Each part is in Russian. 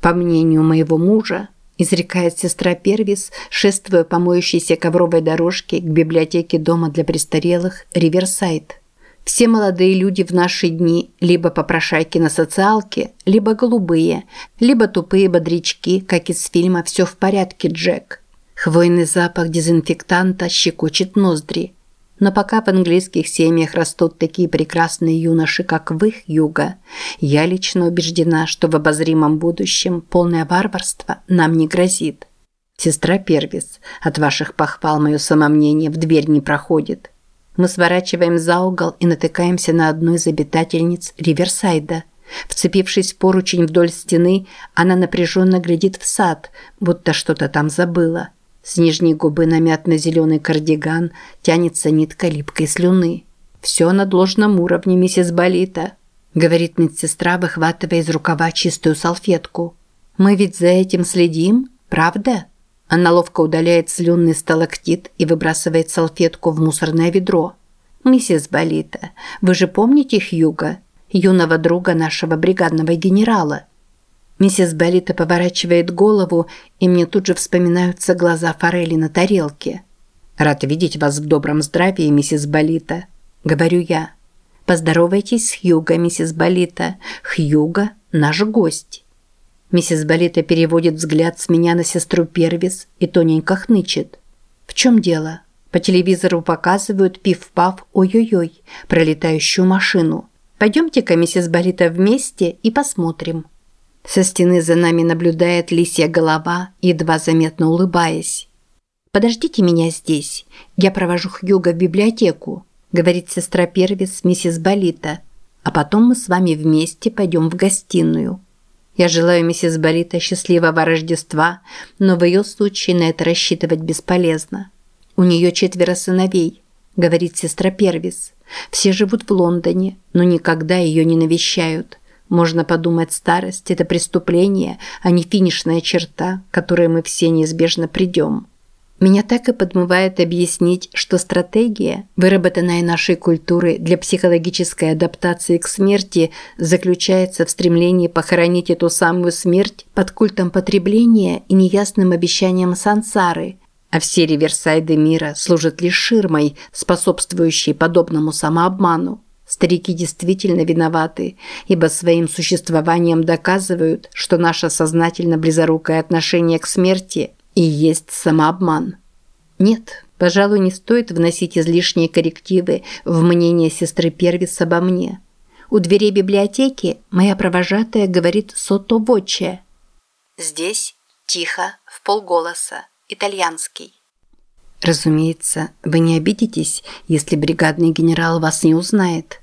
По мнению моего мужа, изрекает сестра Первис, шествуя по моющейся ковровой дорожке к библиотеке дома для престарелых Риверсайд. Все молодые люди в наши дни либо попрошайки на социалке, либо голубые, либо тупые бодрячки, как из фильма «Все в порядке, Джек». Хвойный запах дезинфектанта щекочет ноздри. Но пока в английских семьях растут такие прекрасные юноши, как в их юга, я лично убеждена, что в обозримом будущем полное варварство нам не грозит. Сестра Первис, от ваших похвал мое самомнение в дверь не проходит. Мы сворачиваем за угол и натыкаемся на одну из обитательниц Риверсайда. Вцепившись в поручень вдоль стены, она напряженно глядит в сад, будто что-то там забыла. С нижней губы на мятно-зеленый кардиган тянется нитка липкой слюны. «Все на должном уровне, миссис Болита», – говорит медсестра, выхватывая из рукава чистую салфетку. «Мы ведь за этим следим, правда?» Она ловко удаляет слюнный сталактит и выбрасывает салфетку в мусорное ведро. «Миссис Болита, вы же помните Хьюга, юного друга нашего бригадного генерала?» Миссис Болита поворачивает голову, и мне тут же вспоминаются глаза форели на тарелке. «Рад видеть вас в добром здравии, миссис Болита», – говорю я. «Поздоровайтесь с Хьюго, миссис Болита. Хьюго – наш гость». Миссис Болита переводит взгляд с меня на сестру Первис и тоненько хнычет. «В чем дело?» По телевизору показывают пиф-паф ой-ой-ой, пролетающую машину. Пойдемте-ка, миссис Болита, вместе и посмотрим. Со стены за нами наблюдает лисья голова, едва заметно улыбаясь. «Подождите меня здесь. Я провожу Хьюга в библиотеку», говорит сестра Первис миссис Болита. «А потом мы с вами вместе пойдем в гостиную». Я желаю миссис Болита счастливого Рождества, но в ее случае на это рассчитывать бесполезно. У нее четверо сыновей, говорит сестра Первис. Все живут в Лондоне, но никогда ее не навещают. Можно подумать, старость – это преступление, а не финишная черта, к которой мы все неизбежно придем. Меня так и подмывает объяснить, что стратегия, выработанная нашей культурой для психологической адаптации к смерти, заключается в стремлении похоронить эту самую смерть под культом потребления и неясным обещанием сансары, а все реверсайды мира служат лишь ширмой, способствующей подобному самообману. Старики действительно виноваты, ибо своим существованием доказывают, что наше сознательно близорукое отношение к смерти и есть самообман. Нет, пожалуй, не стоит вносить излишние коррективы в мнение сестры Первис обо мне. У дверей библиотеки моя провожатая говорит сото воче. Здесь тихо, в полголоса, итальянский. Разумеется, вы не обидитесь, если бригадный генерал вас не узнает.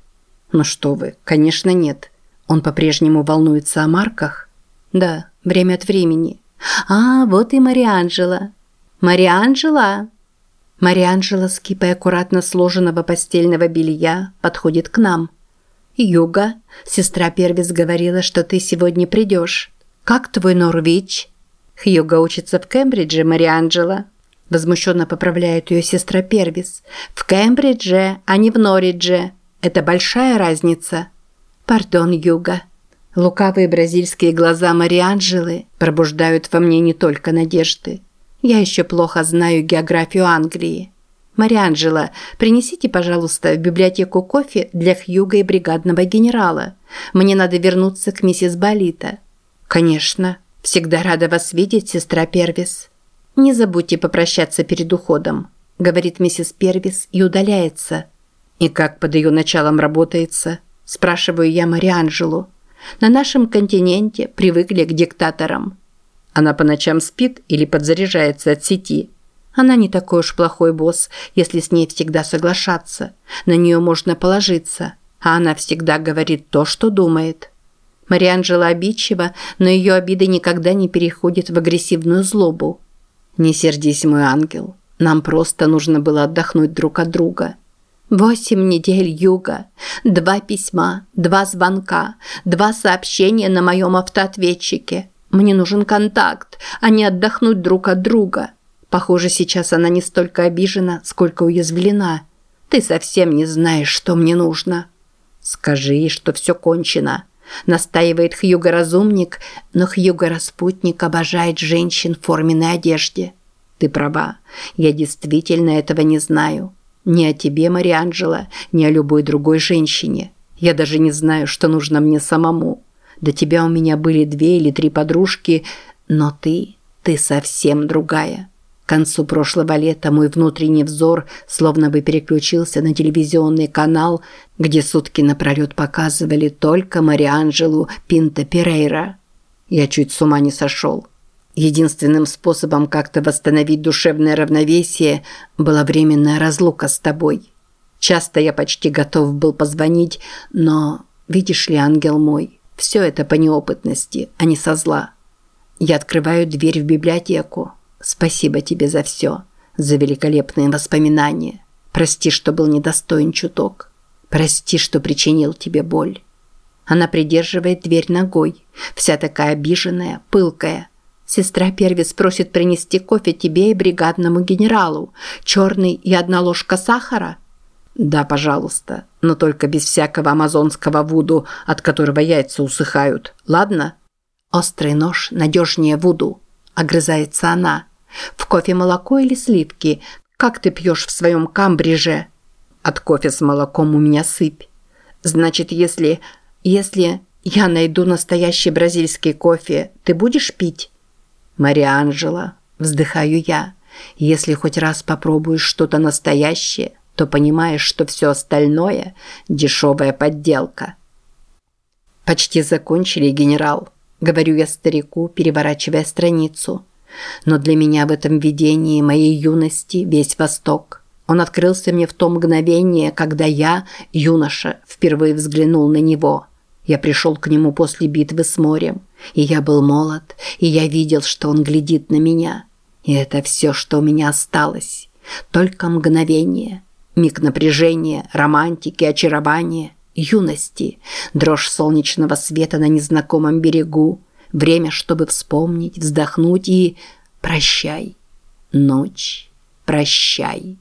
Ну что вы, конечно, нет. Он по-прежнему волнуется о марках? Да, время от времени. А, вот и Марианджела. Марианджела. Марианджела с кипой аккуратно сложенного постельного белья подходит к нам. Юга, сестра Первис говорила, что ты сегодня придешь. Как твой Норвич? Хьюга учится в Кембридже, Марианджела. Возмущенно поправляет ее сестра Первис. В Кембридже, а не в Норридже. Это большая разница. Пардон, Юга. Лукавые бразильские глаза Марианджелы пробуждают во мне не только надежды. Я еще плохо знаю географию Англии. Марианджела, принесите, пожалуйста, в библиотеку кофе для Хьюга и бригадного генерала. Мне надо вернуться к миссис Болита. Конечно. Всегда рада вас видеть, сестра Первис. Не забудьте попрощаться перед уходом, говорит миссис Первис и удаляется. «И как под ее началом работается?» – спрашиваю я Марианджелу. «На нашем континенте привыкли к диктаторам». Она по ночам спит или подзаряжается от сети. Она не такой уж плохой босс, если с ней всегда соглашаться. На нее можно положиться, а она всегда говорит то, что думает. Марианджела обидчива, но ее обиды никогда не переходят в агрессивную злобу. «Не сердись, мой ангел. Нам просто нужно было отдохнуть друг от друга». Восемь недель юга, два письма, два звонка, два сообщения на моем автоответчике. Мне нужен контакт, а не отдохнуть друг от друга. Похоже, сейчас она не столько обижена, сколько уязвлена. Ты совсем не знаешь, что мне нужно. Скажи что все кончено. Настаивает Хьюго-разумник, но Хьюго-распутник обожает женщин в форменной одежде. Ты права, я действительно этого не знаю. Ни о тебе, Марианджело, ни о любой другой женщине. Я даже не знаю, что нужно мне самому. До тебя у меня были две или три подружки, но ты, ты совсем другая. К концу прошлого лета мой внутренний взор словно бы переключился на телевизионный канал, где сутки напролет показывали только Марианджелу Пинто Перейра. Я чуть с ума не сошел. Единственным способом как-то восстановить душевное равновесие была временная разлука с тобой. Часто я почти готов был позвонить, но, видишь ли, ангел мой, все это по неопытности, а не со зла. Я открываю дверь в библиотеку. Спасибо тебе за все, за великолепные воспоминания. Прости, что был недостоин чуток. Прости, что причинил тебе боль. Она придерживает дверь ногой, вся такая обиженная, пылкая. Сестра Первис просит принести кофе тебе и бригадному генералу. Черный и одна ложка сахара? Да, пожалуйста, но только без всякого амазонского вуду, от которого яйца усыхают. Ладно? Острый нож надежнее вуду. Огрызается она. В кофе молоко или сливки? Как ты пьешь в своем камбридже? От кофе с молоком у меня сыпь. Значит, если... Если я найду настоящий бразильский кофе, ты будешь пить? Мария Анжела, вздыхаю я. Если хоть раз попробуешь что-то настоящее, то понимаешь, что все остальное – дешевая подделка. Почти закончили, генерал. Говорю я старику, переворачивая страницу. Но для меня в этом видении моей юности весь Восток. Он открылся мне в то мгновение, когда я, юноша, впервые взглянул на него. Я пришел к нему после битвы с морем, и я был молод, и я видел, что он глядит на меня. И это все, что у меня осталось. Только мгновение. Миг напряжения, романтики, очарования, юности, дрожь солнечного света на незнакомом берегу, время, чтобы вспомнить, вздохнуть и... Прощай, ночь, прощай.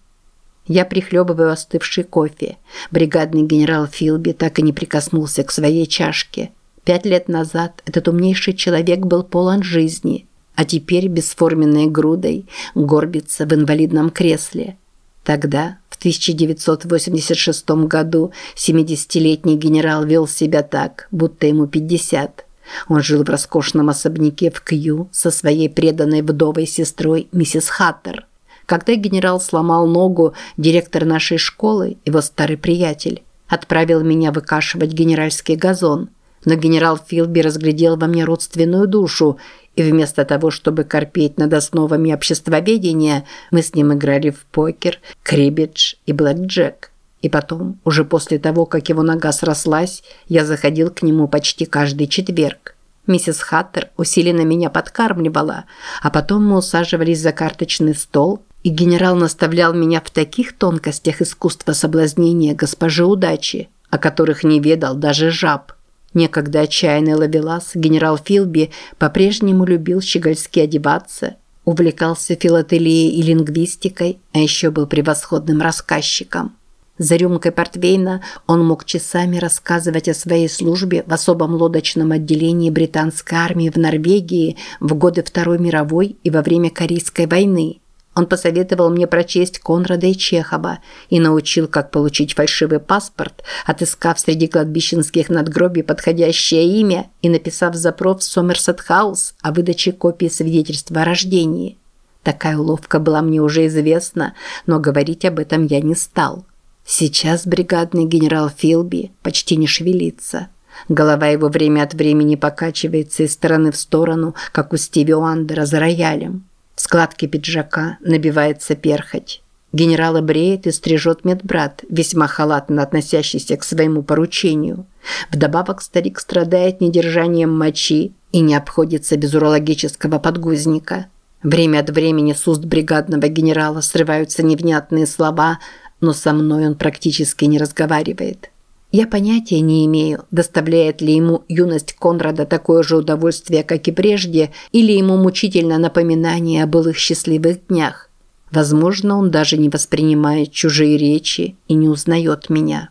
Я прихлебываю остывший кофе. Бригадный генерал Филби так и не прикоснулся к своей чашке. Пять лет назад этот умнейший человек был полон жизни, а теперь бесформенной грудой горбится в инвалидном кресле. Тогда, в 1986 году, 70-летний генерал вел себя так, будто ему 50. Он жил в роскошном особняке в Кью со своей преданной вдовой сестрой миссис Хаттер – когда генерал сломал ногу, директор нашей школы, его старый приятель, отправил меня выкашивать генеральский газон. Но генерал Филби разглядел во мне родственную душу, и вместо того, чтобы корпеть над основами обществоведения, мы с ним играли в покер, крибидж и блэкджек. И потом, уже после того, как его нога срослась, я заходил к нему почти каждый четверг. Миссис Хаттер усиленно меня подкармливала, а потом мы усаживались за карточный стол и генерал наставлял меня в таких тонкостях искусства соблазнения госпожи удачи, о которых не ведал даже жаб. Некогда отчаянный ловелас генерал Филби по-прежнему любил щегольски одеваться, увлекался филателией и лингвистикой, а еще был превосходным рассказчиком. За рюмкой портвейна он мог часами рассказывать о своей службе в особом лодочном отделении британской армии в Норвегии в годы Второй мировой и во время Корейской войны – он посоветовал мне прочесть Конрада и Чехова и научил, как получить фальшивый паспорт, отыскав среди кладбищенских надгробий подходящее имя и написав запрос в Сомерсет-хаус о выдаче копии свидетельства о рождении. Такая уловка была мне уже известна, но говорить об этом я не стал. Сейчас бригадный генерал Филби почти не шевелится. Голова его время от времени покачивается из стороны в сторону, как у Стиви Уандера за роялем. В складке пиджака набивается перхоть. Генерала бреет и стрижет медбрат, весьма халатно относящийся к своему поручению. Вдобавок старик страдает недержанием мочи и не обходится без урологического подгузника. Время от времени с уст бригадного генерала срываются невнятные слова, но со мной он практически не разговаривает. Я понятия не имею, доставляет ли ему юность Конрада такое же удовольствие, как и прежде, или ему мучительно напоминание о былых счастливых днях. Возможно, он даже не воспринимает чужие речи и не узнает меня.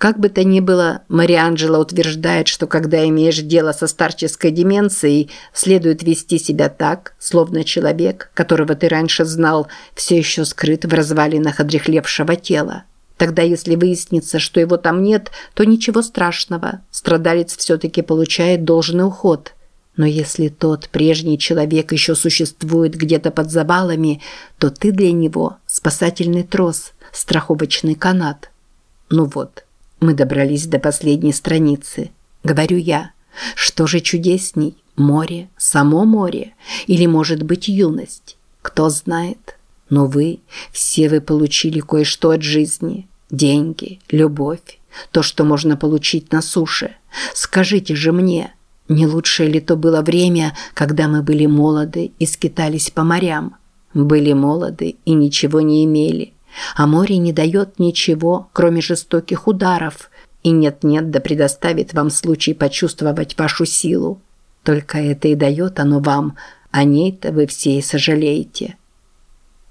Как бы то ни было, Марианджела утверждает, что когда имеешь дело со старческой деменцией, следует вести себя так, словно человек, которого ты раньше знал, все еще скрыт в развалинах одрехлевшего тела. Тогда, если выяснится, что его там нет, то ничего страшного. Страдалец все-таки получает должный уход. Но если тот прежний человек еще существует где-то под завалами, то ты для него спасательный трос, страховочный канат. Ну вот. Мы добрались до последней страницы. Говорю я. Что же чудесней? Море, само море или, может быть, юность? Кто знает. Но вы, все вы получили кое-что от жизни. Деньги, любовь, то, что можно получить на суше. Скажите же мне, не лучшее ли то было время, когда мы были молоды и скитались по морям? Были молоды и ничего не имели. А море не дает ничего, кроме жестоких ударов, и нет-нет да предоставит вам случай почувствовать вашу силу. Только это и дает оно вам, о ней-то вы все и сожалеете.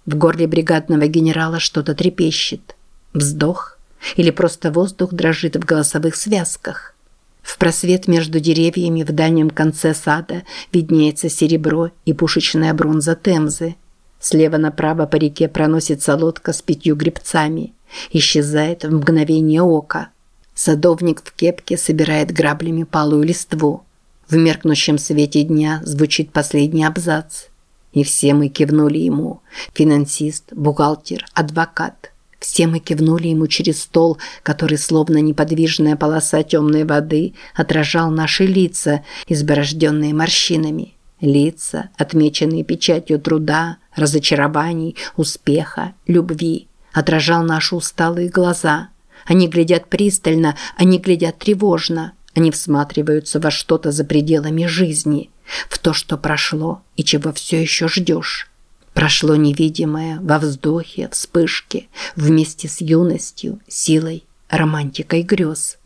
В горле бригадного генерала что-то трепещет. Вздох? Или просто воздух дрожит в голосовых связках? В просвет между деревьями в дальнем конце сада виднеется серебро и пушечная бронза Темзы – Слева направо по реке проносится лодка с пятью гребцами. Исчезает в мгновение ока. Садовник в кепке собирает граблями палую листву. В меркнущем свете дня звучит последний абзац. И все мы кивнули ему. Финансист, бухгалтер, адвокат. Все мы кивнули ему через стол, который, словно неподвижная полоса темной воды, отражал наши лица, изборожденные морщинами. Лица, отмеченные печатью труда, разочарований, успеха, любви, отражал наши усталые глаза. Они глядят пристально, они глядят тревожно, они всматриваются во что-то за пределами жизни, в то, что прошло и чего все еще ждешь. Прошло невидимое во вздохе, вспышке, вместе с юностью, силой, романтикой грез.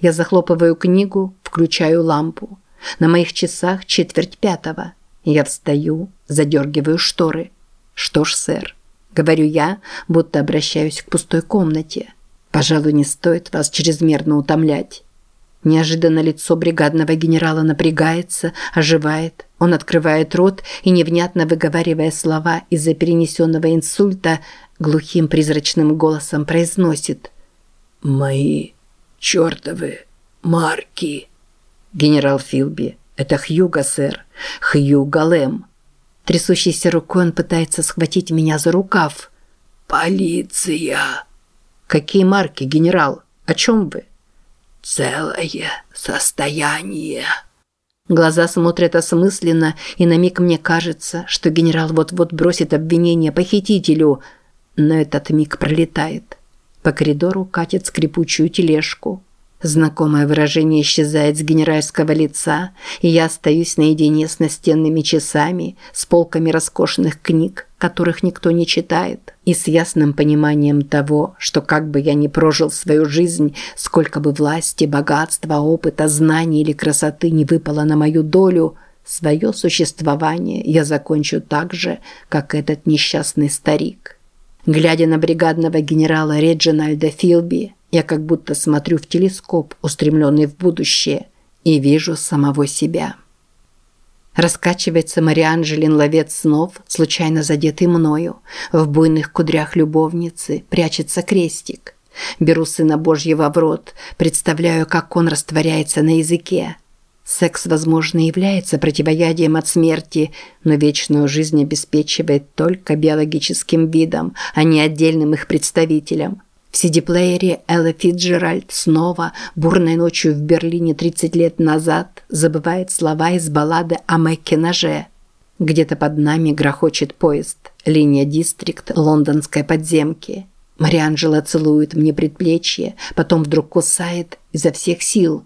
Я захлопываю книгу, включаю лампу. На моих часах четверть пятого – я встаю, задергиваю шторы. «Что ж, сэр», – говорю я, будто обращаюсь к пустой комнате. «Пожалуй, не стоит вас чрезмерно утомлять». Неожиданно лицо бригадного генерала напрягается, оживает. Он открывает рот и, невнятно выговаривая слова из-за перенесенного инсульта, глухим призрачным голосом произносит «Мои чертовы марки». Генерал Филби «Это Хьюга, сэр. Хьюга Лэм». Трясущейся рукой он пытается схватить меня за рукав. «Полиция!» «Какие марки, генерал? О чем вы?» «Целое состояние». Глаза смотрят осмысленно, и на миг мне кажется, что генерал вот-вот бросит обвинение похитителю, но этот миг пролетает. По коридору катит скрипучую тележку. Знакомое выражение исчезает с генеральского лица, и я остаюсь наедине с настенными часами, с полками роскошных книг, которых никто не читает, и с ясным пониманием того, что как бы я ни прожил свою жизнь, сколько бы власти, богатства, опыта, знаний или красоты не выпало на мою долю, свое существование я закончу так же, как этот несчастный старик. Глядя на бригадного генерала Реджинальда Филби, я как будто смотрю в телескоп, устремленный в будущее, и вижу самого себя. Раскачивается Марианжелин ловец снов, случайно задетый мною. В буйных кудрях любовницы прячется крестик. Беру сына Божьего в рот, представляю, как он растворяется на языке. Секс, возможно, является противоядием от смерти, но вечную жизнь обеспечивает только биологическим видом, а не отдельным их представителям. В CD-плеере Элла Фитджеральд снова, бурной ночью в Берлине 30 лет назад, забывает слова из баллады о Мэкке Ноже. Где-то под нами грохочет поезд. Линия Дистрикт лондонской подземки. Марианджела целует мне предплечье, потом вдруг кусает изо всех сил.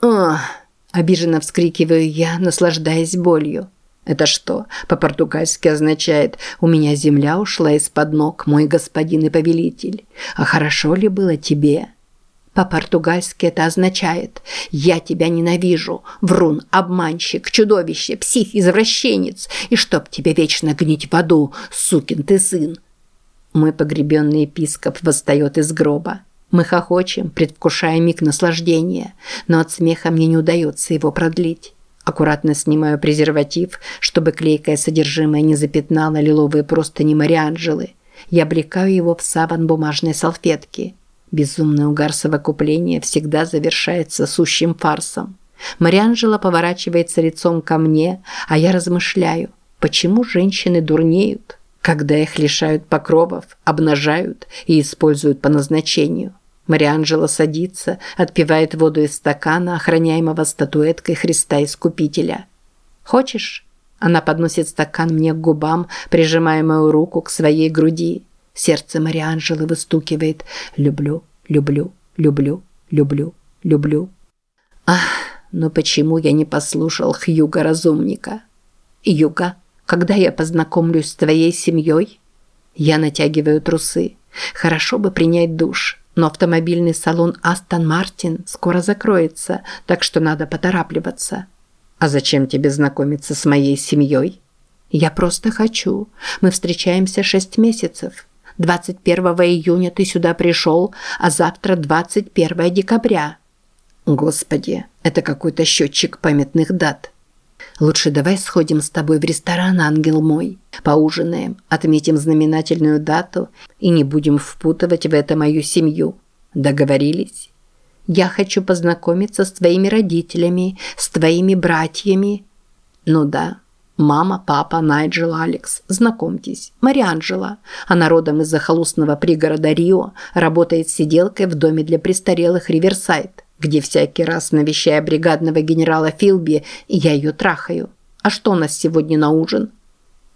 «Ах!» – обиженно вскрикиваю я, наслаждаясь болью. Это что, по-португальски означает «У меня земля ушла из-под ног, мой господин и повелитель». А хорошо ли было тебе? По-португальски это означает «Я тебя ненавижу, врун, обманщик, чудовище, псих, извращенец, и чтоб тебе вечно гнить в аду, сукин ты сын». Мой погребенный епископ восстает из гроба. Мы хохочем, предвкушая миг наслаждения, но от смеха мне не удается его продлить. Аккуратно снимаю презерватив, чтобы клейкое содержимое не запятнало лиловые простыни Марианджелы. Я облекаю его в саван бумажной салфетки. Безумный угар совокупления всегда завершается сущим фарсом. Марианджела поворачивается лицом ко мне, а я размышляю, почему женщины дурнеют, когда их лишают покровов, обнажают и используют по назначению. Марианджела садится, отпивает воду из стакана, охраняемого статуэткой Христа Искупителя. «Хочешь?» Она подносит стакан мне к губам, прижимая мою руку к своей груди. Сердце Марианджелы выстукивает «люблю, люблю, люблю, люблю, люблю». Ах, но почему я не послушал Хьюга-разумника? Юга, когда я познакомлюсь с твоей семьей? Я натягиваю трусы. Хорошо бы принять душ но автомобильный салон Астон Мартин скоро закроется, так что надо поторапливаться. А зачем тебе знакомиться с моей семьей? Я просто хочу. Мы встречаемся шесть месяцев. 21 июня ты сюда пришел, а завтра 21 декабря. Господи, это какой-то счетчик памятных дат. Лучше давай сходим с тобой в ресторан, ангел мой. Поужинаем, отметим знаменательную дату и не будем впутывать в это мою семью. Договорились? Я хочу познакомиться с твоими родителями, с твоими братьями. Ну да. Мама, папа, Найджел, Алекс. Знакомьтесь, Марианджела. Она родом из захолустного пригорода Рио, работает сиделкой в доме для престарелых Риверсайд где всякий раз, навещая бригадного генерала Филби, я ее трахаю. А что у нас сегодня на ужин?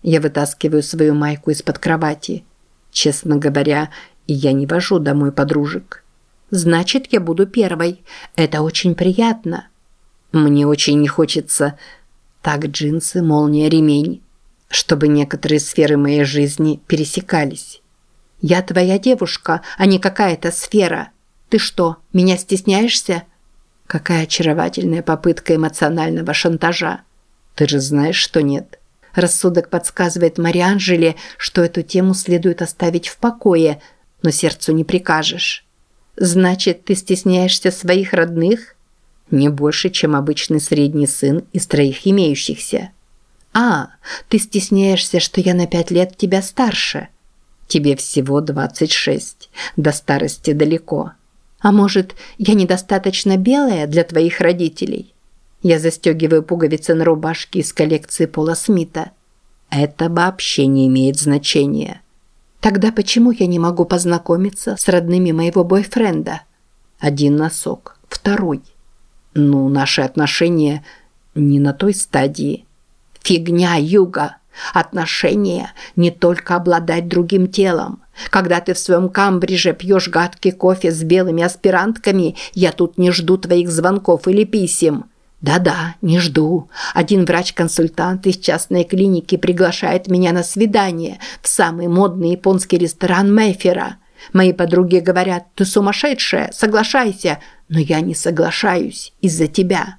Я вытаскиваю свою майку из-под кровати. Честно говоря, я не вожу домой подружек. Значит, я буду первой. Это очень приятно. Мне очень не хочется так джинсы, молния, ремень, чтобы некоторые сферы моей жизни пересекались. Я твоя девушка, а не какая-то сфера. Ты что, меня стесняешься? Какая очаровательная попытка эмоционального шантажа. Ты же знаешь, что нет. Рассудок подсказывает Марианжеле, что эту тему следует оставить в покое, но сердцу не прикажешь. Значит, ты стесняешься своих родных? Не больше, чем обычный средний сын из троих имеющихся. А, ты стесняешься, что я на пять лет тебя старше. Тебе всего двадцать шесть. До старости далеко. А может, я недостаточно белая для твоих родителей? Я застегиваю пуговицы на рубашке из коллекции Пола Смита. Это вообще не имеет значения. Тогда почему я не могу познакомиться с родными моего бойфренда? Один носок, второй. Ну, наши отношения не на той стадии. Фигня, Юга. Отношения не только обладать другим телом. Когда ты в своем камбридже пьешь гадкий кофе с белыми аспирантками, я тут не жду твоих звонков или писем. Да-да, не жду. Один врач-консультант из частной клиники приглашает меня на свидание в самый модный японский ресторан Мэйфера. Мои подруги говорят, ты сумасшедшая, соглашайся. Но я не соглашаюсь из-за тебя.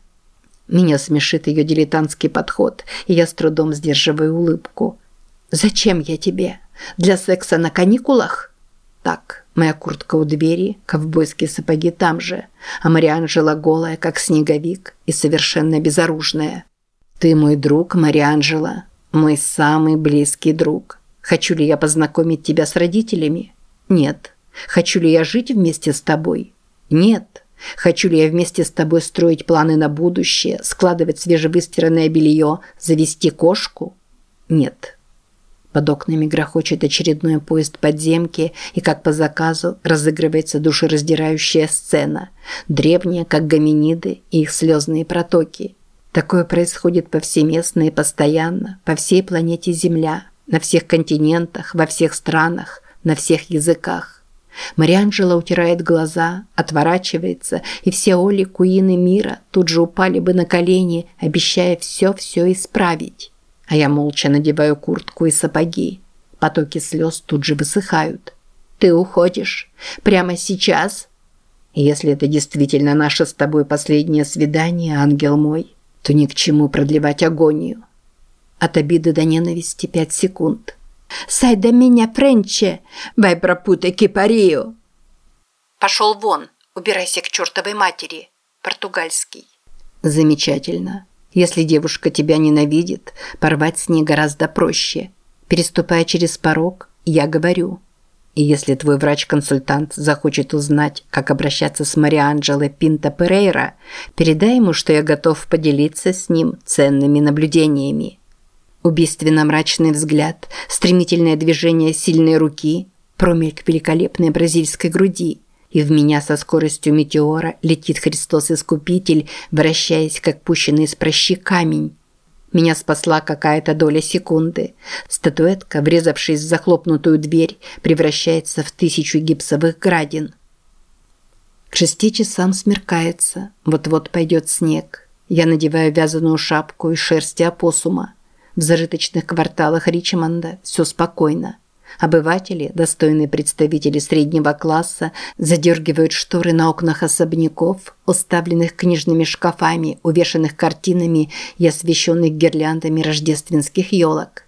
Меня смешит ее дилетантский подход, и я с трудом сдерживаю улыбку. «Зачем я тебе? Для секса на каникулах?» «Так, моя куртка у двери, ковбойские сапоги там же, а Мариан жила голая, как снеговик, и совершенно безоружная. Ты мой друг, Марианжела, мой самый близкий друг. Хочу ли я познакомить тебя с родителями? Нет. Хочу ли я жить вместе с тобой? Нет. Хочу ли я вместе с тобой строить планы на будущее, складывать свежевыстиранное белье, завести кошку? Нет. Под окнами грохочет очередной поезд подземки, и как по заказу разыгрывается душераздирающая сцена, древняя, как гоминиды и их слезные протоки. Такое происходит повсеместно и постоянно, по всей планете Земля, на всех континентах, во всех странах, на всех языках. Марианджела утирает глаза, отворачивается, и все Оли Куины мира тут же упали бы на колени, обещая все-все исправить. А я молча надеваю куртку и сапоги. Потоки слез тут же высыхают. «Ты уходишь? Прямо сейчас?» «Если это действительно наше с тобой последнее свидание, ангел мой, то ни к чему продлевать агонию». От обиды до ненависти пять секунд – minha frente, vai para puta que pariu. Пошел вон, убирайся к чертовой матери. Португальский. Замечательно. Если девушка тебя ненавидит, порвать с ней гораздо проще. Переступая через порог, я говорю. И если твой врач-консультант захочет узнать, как обращаться с Марианджело Пинто Перейра, передай ему, что я готов поделиться с ним ценными наблюдениями. Убийственно-мрачный взгляд, стремительное движение сильной руки, промельк великолепной бразильской груди – и в меня со скоростью метеора летит Христос-Искупитель, вращаясь, как пущенный из прощи камень. Меня спасла какая-то доля секунды. Статуэтка, врезавшись в захлопнутую дверь, превращается в тысячу гипсовых градин. К шести часам смеркается. Вот-вот пойдет снег. Я надеваю вязаную шапку из шерсти опоссума. В зажиточных кварталах Ричмонда все спокойно. Обыватели, достойные представители среднего класса, задергивают шторы на окнах особняков, уставленных книжными шкафами, увешанных картинами и освещенных гирляндами рождественских елок.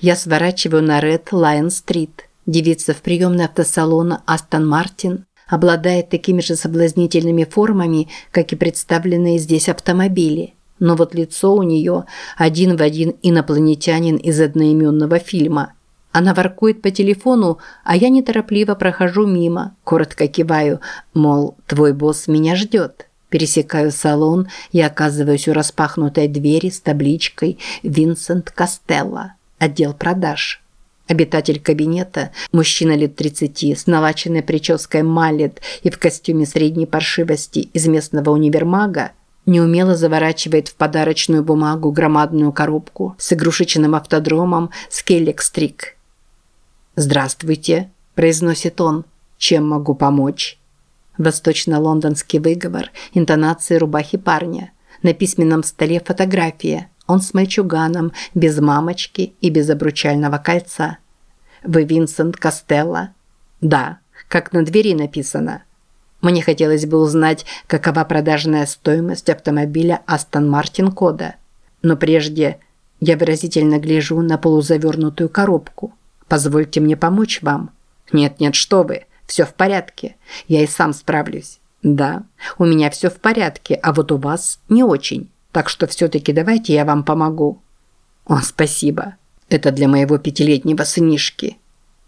Я сворачиваю на Ред Лайон-стрит. Девица в приемной автосалона Астон Мартин обладает такими же соблазнительными формами, как и представленные здесь автомобили. Но вот лицо у нее один в один инопланетянин из одноименного фильма – она воркует по телефону, а я неторопливо прохожу мимо, коротко киваю, мол, твой босс меня ждет. Пересекаю салон и оказываюсь у распахнутой двери с табличкой «Винсент Костелло. Отдел продаж». Обитатель кабинета, мужчина лет 30, с налаченной прической малет и в костюме средней паршивости из местного универмага, неумело заворачивает в подарочную бумагу громадную коробку с игрушечным автодромом «Скеллекстрик». «Здравствуйте», – произносит он. «Чем могу помочь?» Восточно-лондонский выговор, интонации рубахи парня. На письменном столе фотография. Он с мальчуганом, без мамочки и без обручального кольца. «Вы Винсент Костелло?» «Да, как на двери написано». Мне хотелось бы узнать, какова продажная стоимость автомобиля Aston Martin Кода. Но прежде я выразительно гляжу на полузавернутую коробку. Позвольте мне помочь вам. Нет-нет, что вы. Все в порядке. Я и сам справлюсь. Да, у меня все в порядке, а вот у вас не очень. Так что все-таки давайте я вам помогу. О, спасибо. Это для моего пятилетнего сынишки.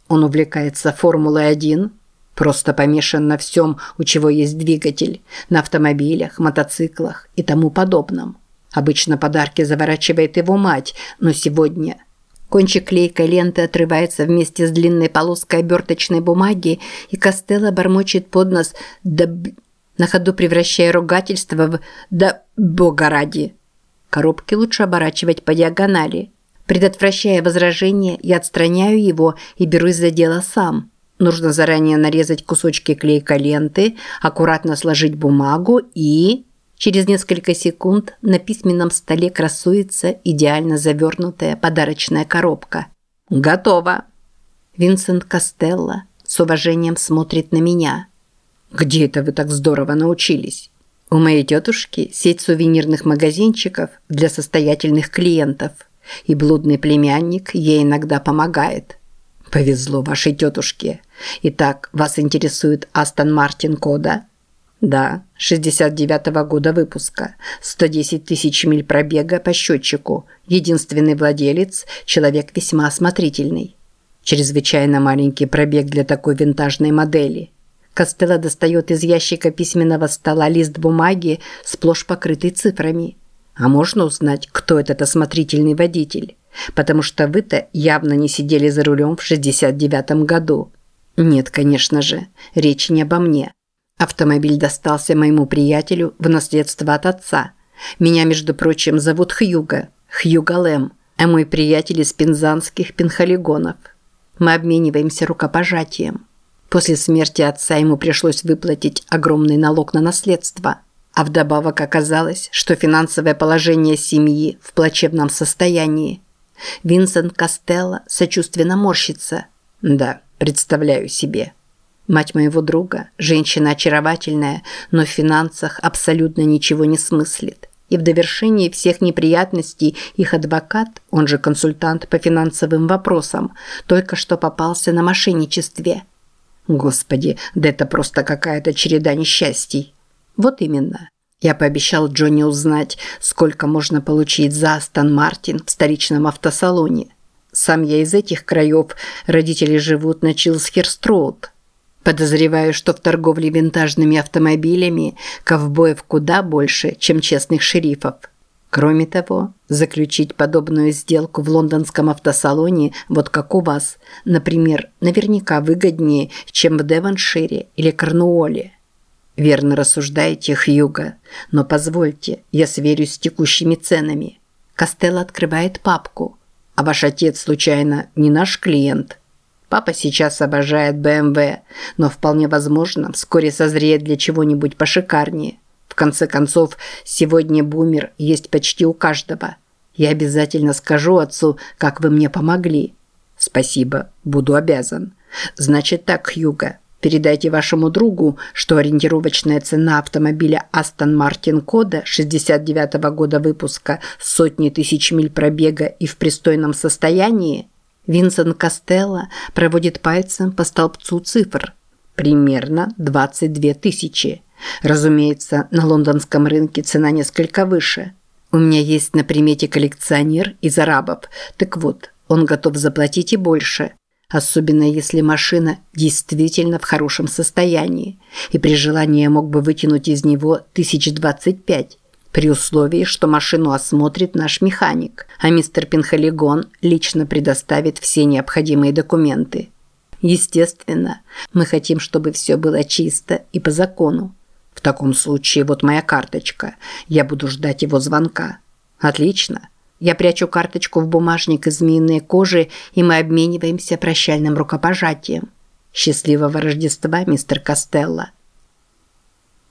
Он увлекается Формулой-1, просто помешан на всем, у чего есть двигатель, на автомобилях, мотоциклах и тому подобном. Обычно подарки заворачивает его мать, но сегодня – Кончик клейкой ленты отрывается вместе с длинной полоской оберточной бумаги, и Костелло бормочет под нос «да б...» на ходу превращая ругательство в «да бога ради». Коробки лучше оборачивать по диагонали. Предотвращая возражение, я отстраняю его и берусь за дело сам. Нужно заранее нарезать кусочки клейкой ленты, аккуратно сложить бумагу и... Через несколько секунд на письменном столе красуется идеально завернутая подарочная коробка. «Готово!» Винсент Костелло с уважением смотрит на меня. «Где это вы так здорово научились?» «У моей тетушки сеть сувенирных магазинчиков для состоятельных клиентов, и блудный племянник ей иногда помогает». «Повезло вашей тетушке. Итак, вас интересует Астон Мартин Кода?» Да, 69-го года выпуска. 110 тысяч миль пробега по счетчику. Единственный владелец – человек весьма осмотрительный. Чрезвычайно маленький пробег для такой винтажной модели. Костелло достает из ящика письменного стола лист бумаги, сплошь покрытый цифрами. А можно узнать, кто этот осмотрительный водитель? Потому что вы-то явно не сидели за рулем в 69-м году. Нет, конечно же, речь не обо мне. Автомобиль достался моему приятелю в наследство от отца. Меня, между прочим, зовут Хьюга, Хьюга Лэм, а мой приятель из пензанских пенхалигонов. Мы обмениваемся рукопожатием. После смерти отца ему пришлось выплатить огромный налог на наследство. А вдобавок оказалось, что финансовое положение семьи в плачевном состоянии. Винсент Костелло сочувственно морщится. Да, представляю себе. Мать моего друга, женщина очаровательная, но в финансах абсолютно ничего не смыслит. И в довершении всех неприятностей их адвокат, он же консультант по финансовым вопросам, только что попался на мошенничестве. Господи, да это просто какая-то череда несчастий. Вот именно. Я пообещал Джонни узнать, сколько можно получить за Астон Мартин в столичном автосалоне. Сам я из этих краев, родители живут на Чилсхерст-роуд. Подозреваю, что в торговле винтажными автомобилями ковбоев куда больше, чем честных шерифов. Кроме того, заключить подобную сделку в лондонском автосалоне, вот как у вас, например, наверняка выгоднее, чем в Девоншире или Корнуолле. Верно рассуждаете, Хьюга, но позвольте, я сверюсь с текущими ценами. Костелло открывает папку. А ваш отец, случайно, не наш клиент? Папа сейчас обожает БМВ, но вполне возможно, вскоре созреет для чего-нибудь пошикарнее. В конце концов, сегодня бумер есть почти у каждого. Я обязательно скажу отцу, как вы мне помогли. Спасибо, буду обязан. Значит так, Хьюга, передайте вашему другу, что ориентировочная цена автомобиля Aston Martin Кода 69 -го года выпуска с сотней тысяч миль пробега и в пристойном состоянии Винсент Костелло проводит пальцем по столбцу цифр. Примерно 22 тысячи. Разумеется, на лондонском рынке цена несколько выше. У меня есть на примете коллекционер из арабов. Так вот, он готов заплатить и больше. Особенно если машина действительно в хорошем состоянии. И при желании мог бы вытянуть из него тысяч двадцать пять. При условии, что машину осмотрит наш механик, а мистер Пинхолигон лично предоставит все необходимые документы. Естественно, мы хотим, чтобы все было чисто и по закону. В таком случае вот моя карточка. Я буду ждать его звонка. Отлично. Я прячу карточку в бумажник из змеиной кожи, и мы обмениваемся прощальным рукопожатием. Счастливого Рождества, мистер Костелло.